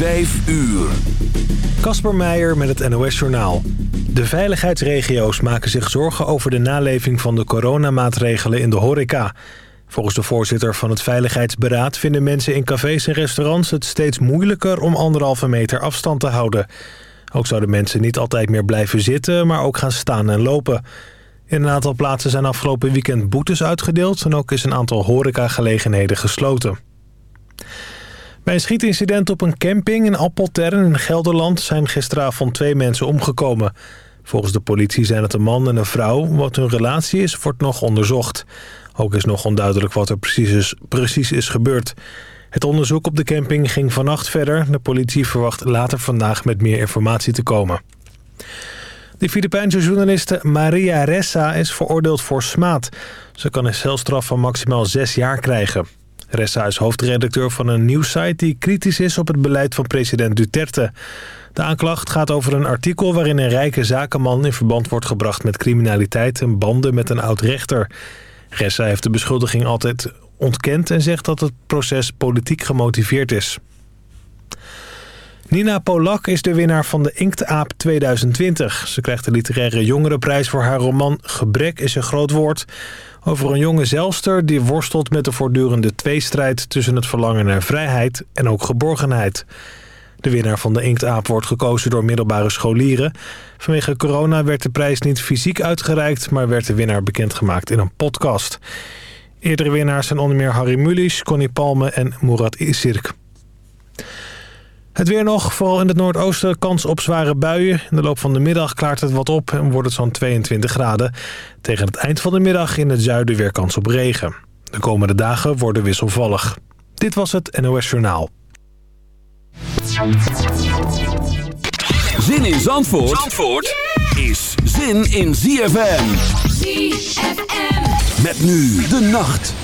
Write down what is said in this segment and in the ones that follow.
Vijf uur. Kasper Meijer met het NOS-journaal. De veiligheidsregio's maken zich zorgen over de naleving van de coronamaatregelen in de horeca. Volgens de voorzitter van het Veiligheidsberaad vinden mensen in cafés en restaurants het steeds moeilijker om anderhalve meter afstand te houden. Ook zouden mensen niet altijd meer blijven zitten, maar ook gaan staan en lopen. In een aantal plaatsen zijn afgelopen weekend boetes uitgedeeld... en ook is een aantal horecagelegenheden gesloten. Bij een schietincident op een camping in Appeltern in Gelderland... zijn gisteravond twee mensen omgekomen. Volgens de politie zijn het een man en een vrouw. Wat hun relatie is, wordt nog onderzocht. Ook is nog onduidelijk wat er precies is, precies is gebeurd. Het onderzoek op de camping ging vannacht verder. De politie verwacht later vandaag met meer informatie te komen. De Filipijnse journaliste Maria Ressa is veroordeeld voor smaad. Ze kan een celstraf van maximaal zes jaar krijgen. Ressa is hoofdredacteur van een nieuwssite die kritisch is op het beleid van president Duterte. De aanklacht gaat over een artikel waarin een rijke zakenman in verband wordt gebracht met criminaliteit en banden met een oud-rechter. Ressa heeft de beschuldiging altijd ontkend en zegt dat het proces politiek gemotiveerd is. Nina Polak is de winnaar van de Inktaap 2020. Ze krijgt de literaire jongerenprijs voor haar roman Gebrek is een groot woord... over een jonge zelfster die worstelt met de voortdurende tweestrijd... tussen het verlangen naar vrijheid en ook geborgenheid. De winnaar van de Inktaap wordt gekozen door middelbare scholieren. Vanwege corona werd de prijs niet fysiek uitgereikt... maar werd de winnaar bekendgemaakt in een podcast. Eerdere winnaars zijn onder meer Harry Mulisch, Connie Palme en Murat Isirk. Het weer nog, vooral in het noordoosten, kans op zware buien. In de loop van de middag klaart het wat op en wordt het zo'n 22 graden. Tegen het eind van de middag in het zuiden weer kans op regen. De komende dagen worden wisselvallig. Dit was het NOS Journaal. Zin in Zandvoort, Zandvoort is zin in ZFM. ZFM. Met nu de nacht.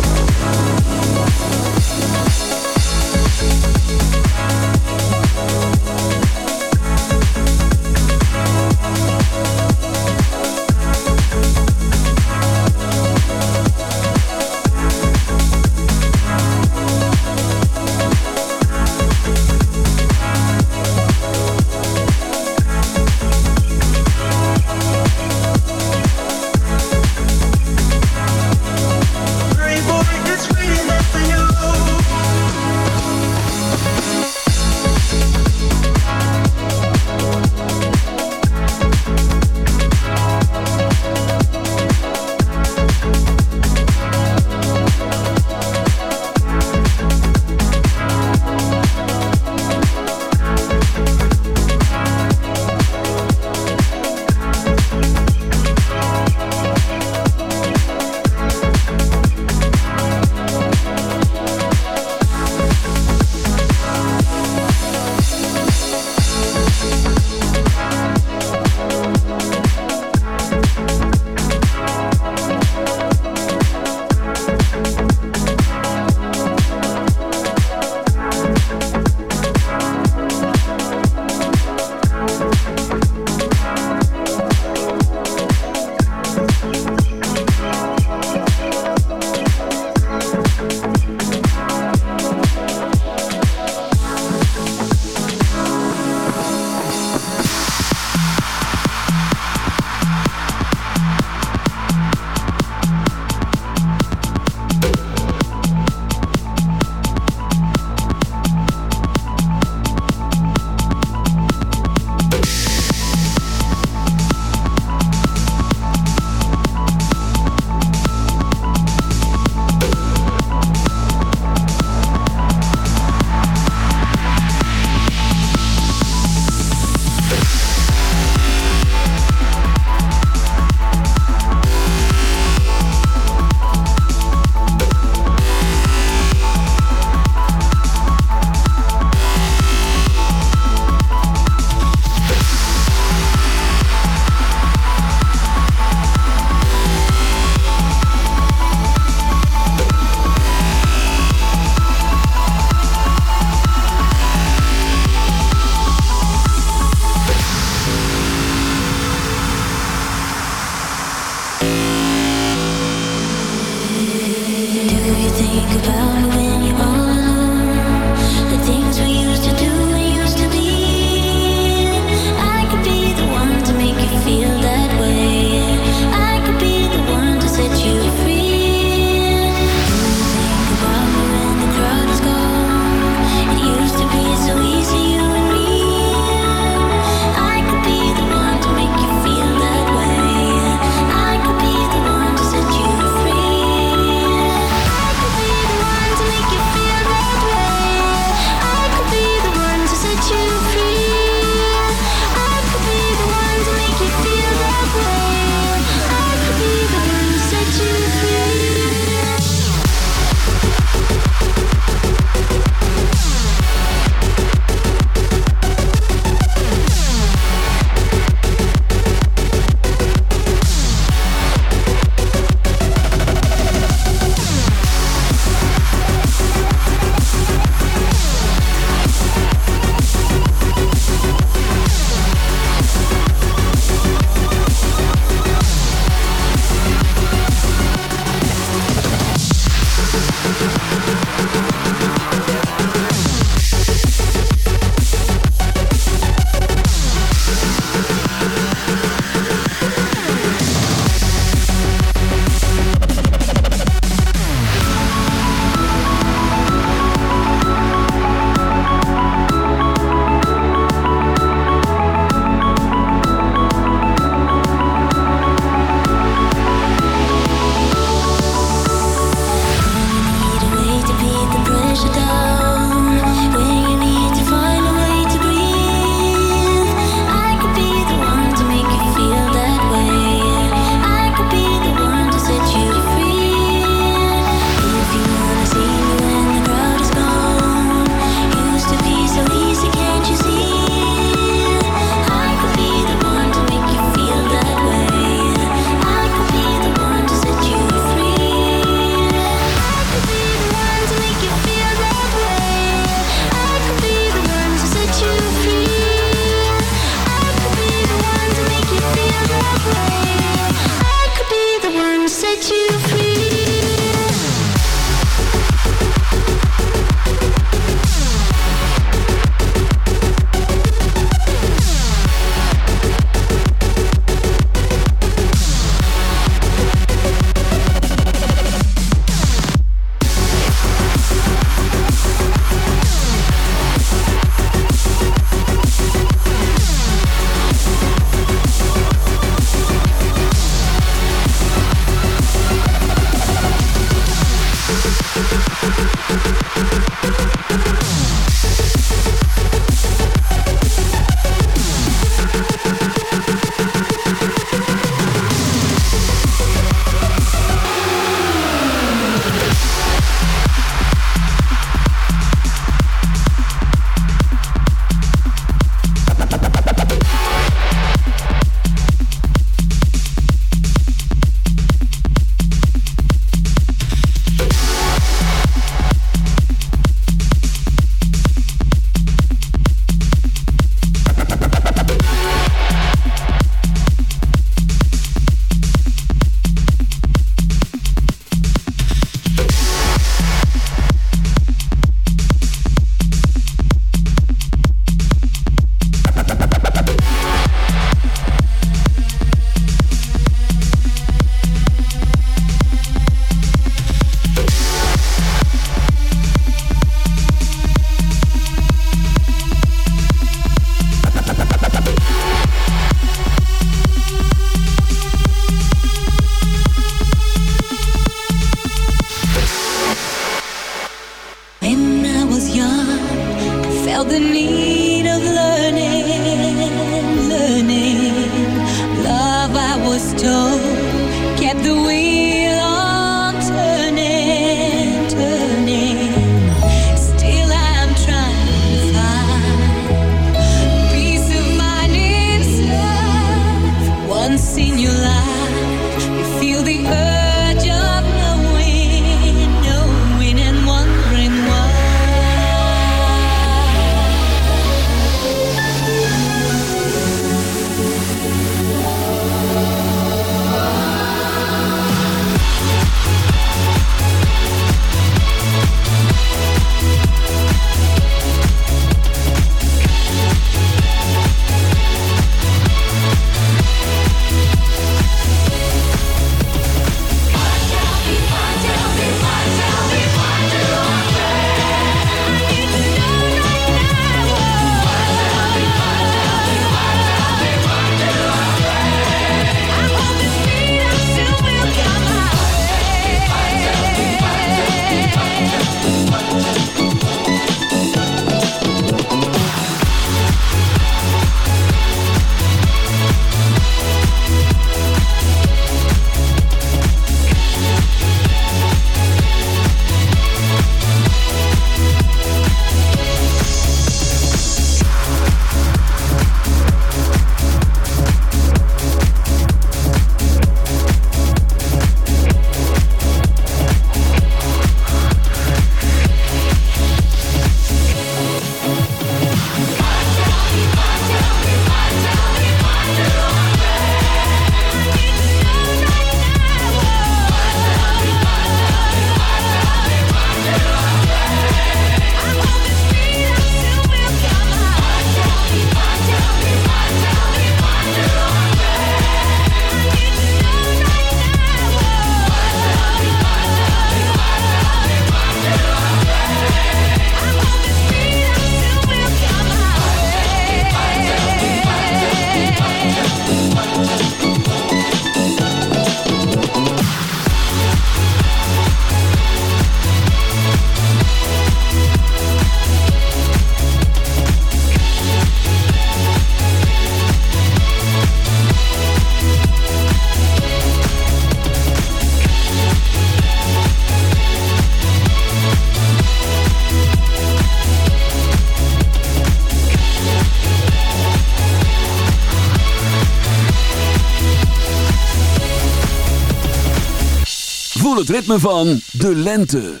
het ritme van de lente.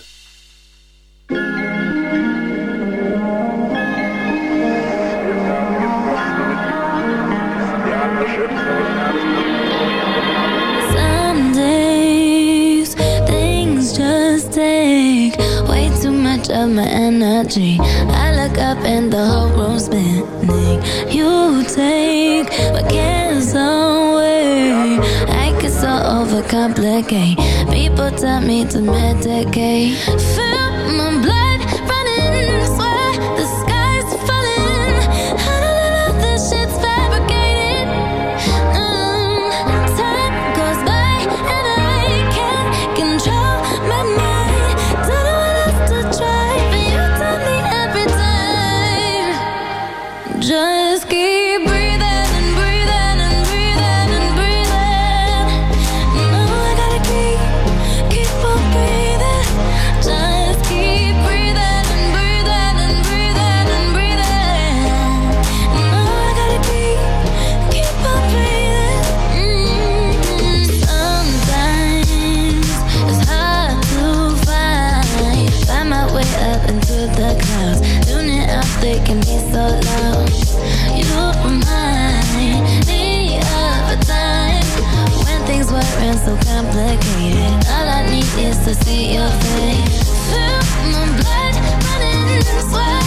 Some days, things just take way too much of my energy. I look up and the whole room's spinning. You take, but can't to complicate. People tell me to medicate. Feel to see your face. Feel my blood running, sweat.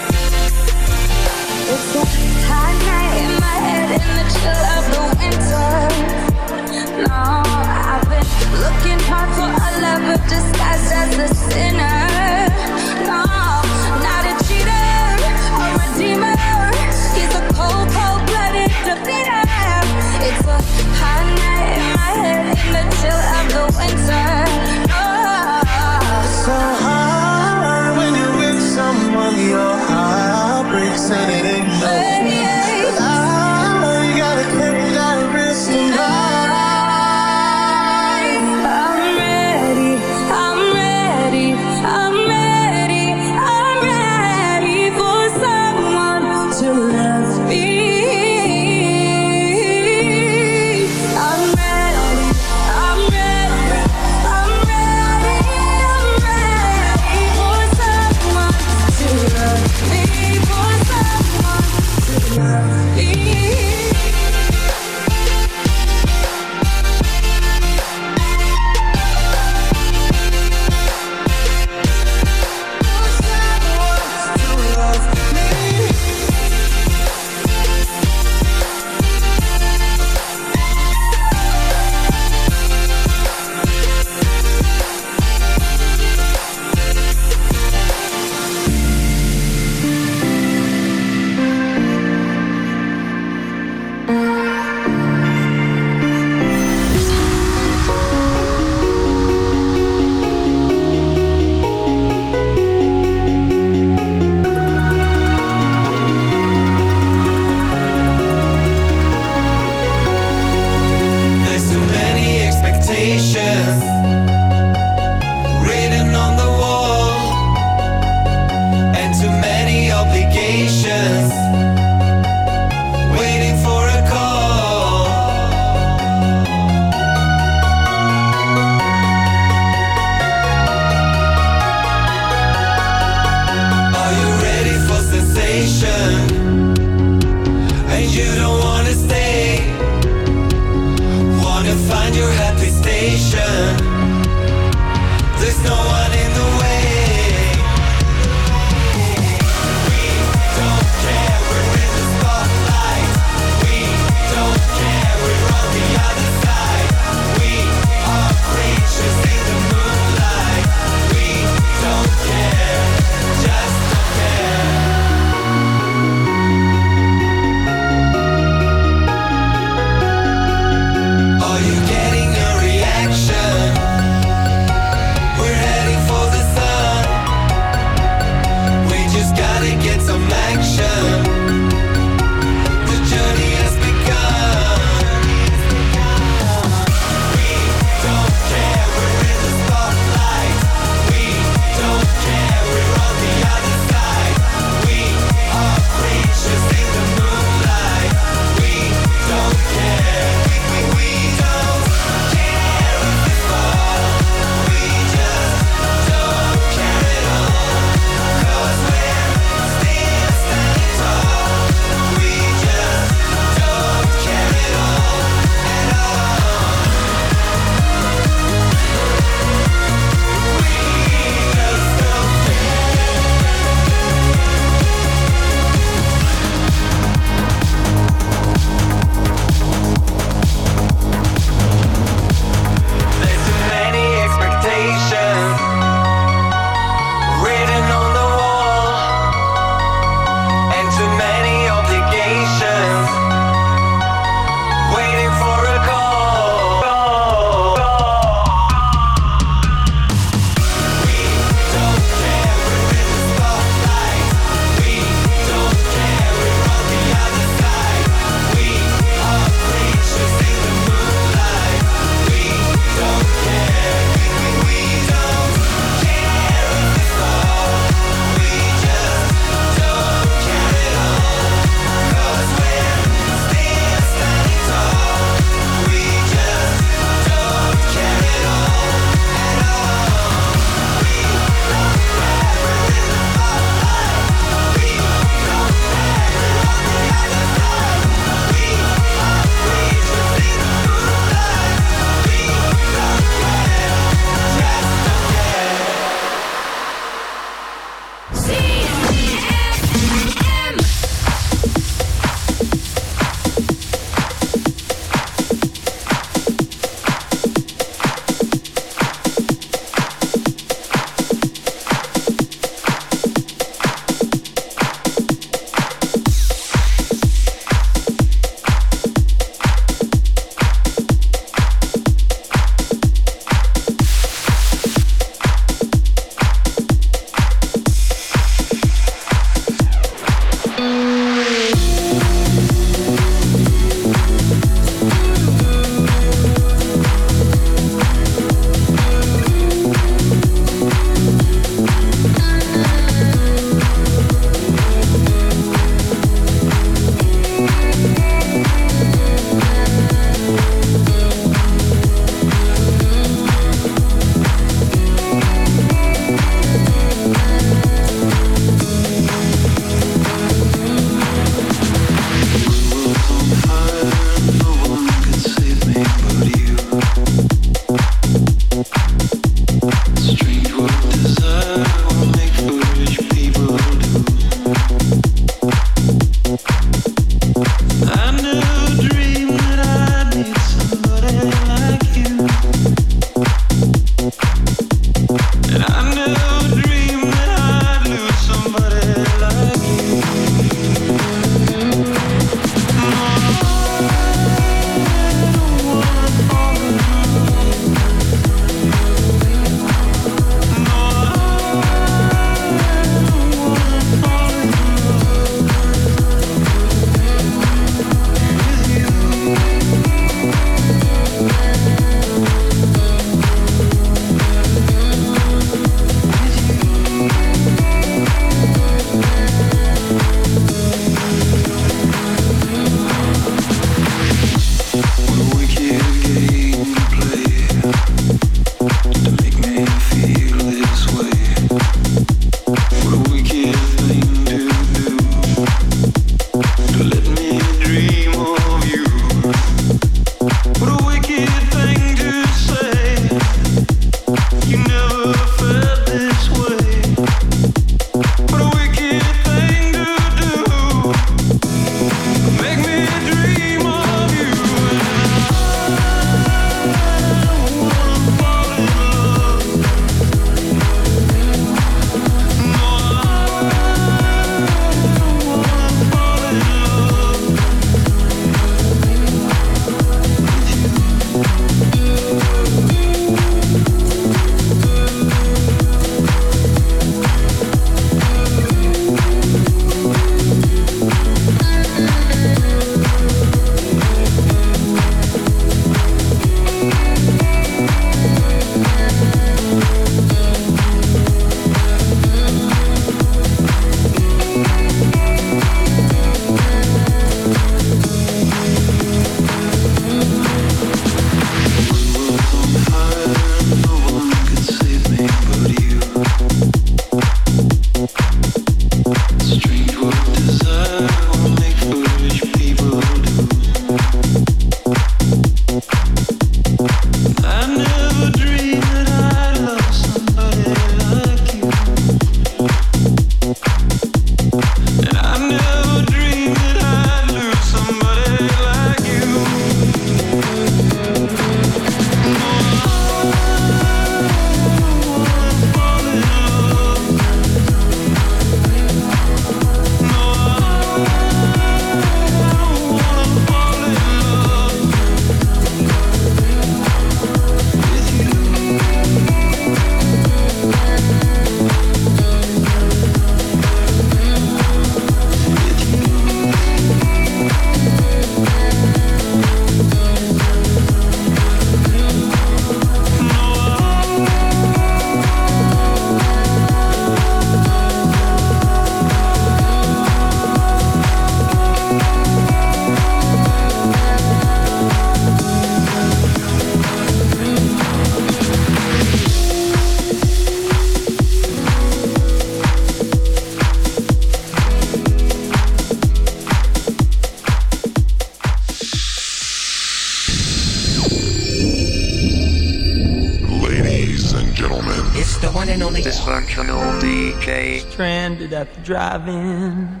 Stranded at the drive-in.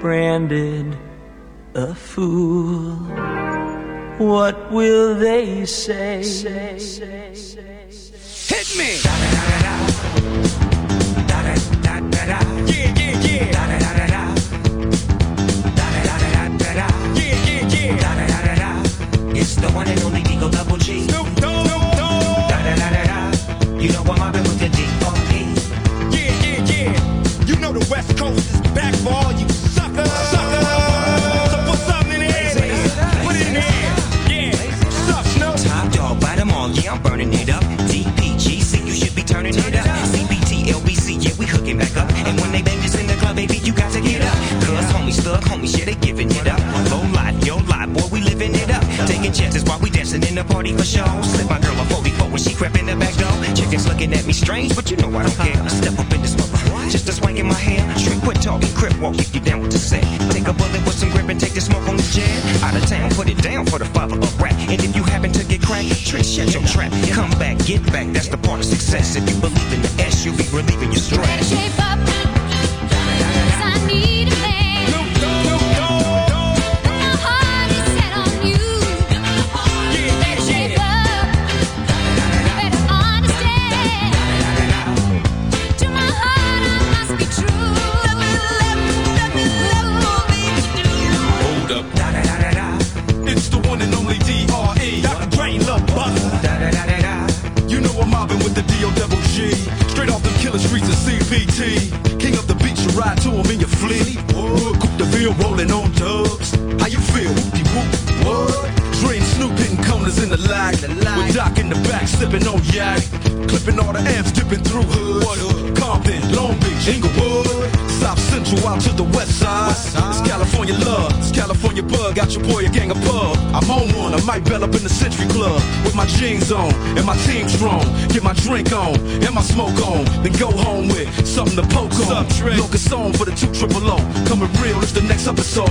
Branded a fool. What will they say? Hit me! The party for show. Slip my girl a 44 when she crept in the back door. Chickens looking at me strange, but you know I don't care. I step up in this mother, just a swing in my hair. Straight quit talking, crip walk if you down with the set. Take a bullet with some grip and take the smoke on the jet. Out of town, put it down for the father of rap. And if you happen to get cracked, trick, shut your trap. Come back, get back, that's the part of success. If you believe in the S, you'll be relieving your stress. shape up. I need Got your boy a gang of pub. I'm on one, I might bell up in the Century Club. With my jeans on and my team strong. Get my drink on and my smoke on. Then go home with something to poke on. Locust on for the two triple O. Coming real, it's the next episode.